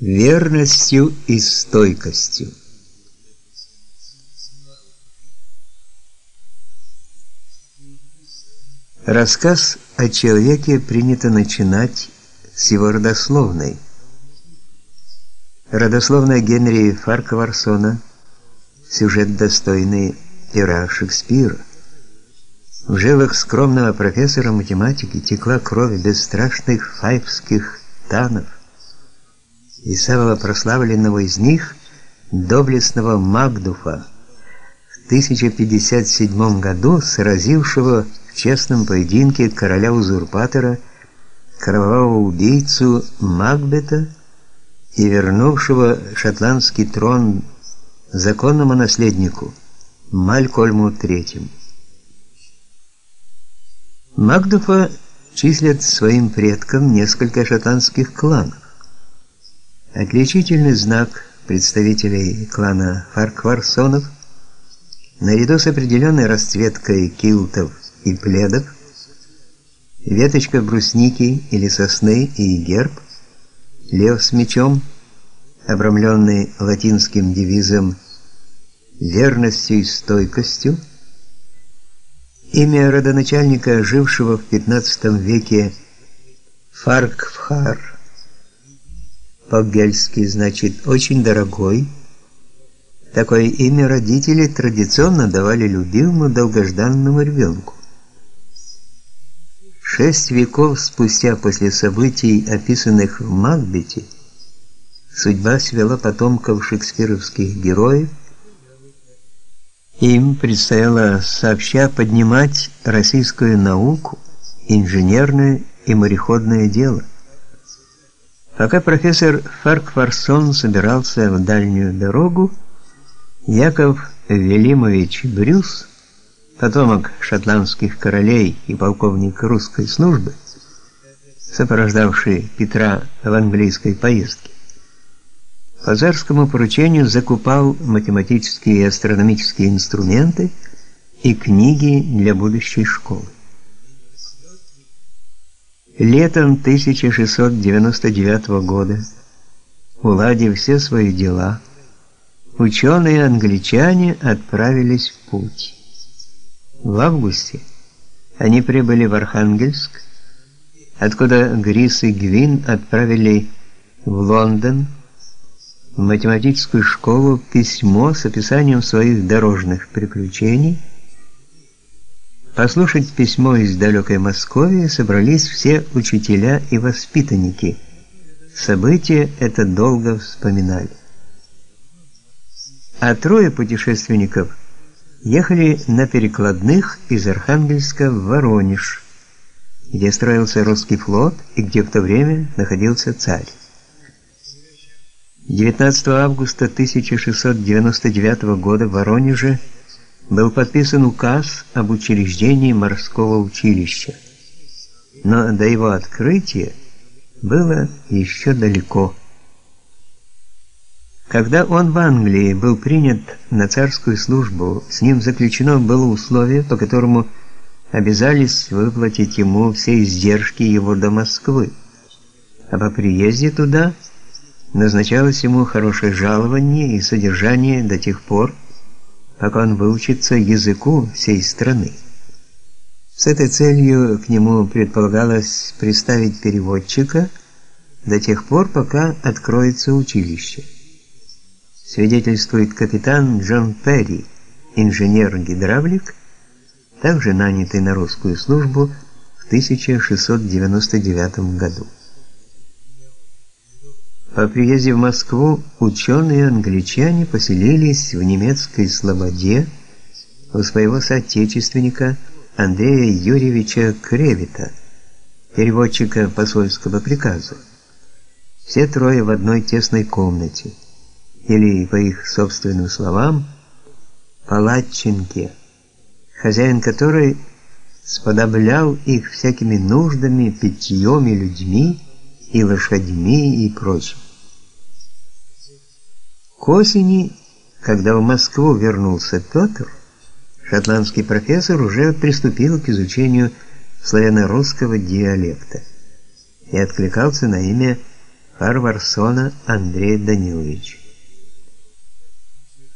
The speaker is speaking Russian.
верностью и стойкостью. Рассказ о человеке принято начинать с его родословной. Родословная Генри Фаркварсона сюжет достойный пера Шекспира. В жилах скромного профессора математики текла кровь бесстрашных файвских танов и самого прославленного из них доблестного Магдуфа в 1057 году сразившего в честном поединке короля-узурпатора, кровавого убийцу Макбета и вернувшего шотландский трон законному наследнику Малькольму III. Макдуфа числят своим предком несколько шотландских кланов. Отличительный знак представителей клана Фаркварсонов. Наряду с определенной расцветкой килтов и пледов, веточка брусники или сосны и герб, лев с мечом, обрамленный латинским девизом верностью и стойкостью, имя родоначальника, жившего в XV веке Фаркфхар по-гельски значит «очень дорогой». Такое имя родители традиционно давали любимому долгожданному ребенку. Шесть веков спустя после событий, описанных в Макбете, судьба свела потомков шекспировских героев. Им предстояло сообща поднимать российскую науку, инженерное и мореходное дело – Пока профессор Фаркфарсон собирался в дальнюю дорогу, Яков Велимович Брюс, потомок шотландских королей и полковник русской службы, сопровождавший Петра в английской поездке, по царскому поручению закупал математические и астрономические инструменты и книги для будущей школы. Летом 1699 года, уладив все свои дела, ученые-англичане отправились в путь. В августе они прибыли в Архангельск, откуда Грис и Гвин отправили в Лондон, в математическую школу, письмо с описанием своих дорожных приключений – Послушать письмо из далекой Москвы собрались все учителя и воспитанники. Событие это долго вспоминали. А трое путешественников ехали на перекладных из Архангельска в Воронеж, где строился русский флот и где в то время находился царь. 19 августа 1699 года в Воронеже был подписан указ об учреждении морского училища. Но до его открытия было еще далеко. Когда он в Англии был принят на царскую службу, с ним заключено было условие, по которому обязались выплатить ему все издержки его до Москвы. А по приезде туда назначалось ему хорошее жалование и содержание до тех пор, пока он выучится языку всей страны. С этой целью к нему предполагалось приставить переводчика до тех пор, пока откроется училище. Свидетельствует капитан Джон Перри, инженер-гидравлик, также нанятый на русскую службу в 1699 году. По приезде в Москву ученые-англичане поселились в немецкой Слободе у своего соотечественника Андрея Юрьевича Кревита, переводчика посольского приказа. Все трое в одной тесной комнате, или, по их собственным словам, палатчинке, хозяин которой сподоблял их всякими нуждами, питьем и людьми, и лошадьми и прочим. К осени, когда в Москву вернулся Петр, шотландский профессор уже приступил к изучению славяно-русского диалекта и откликался на имя Фарварсона Андрей Данилович.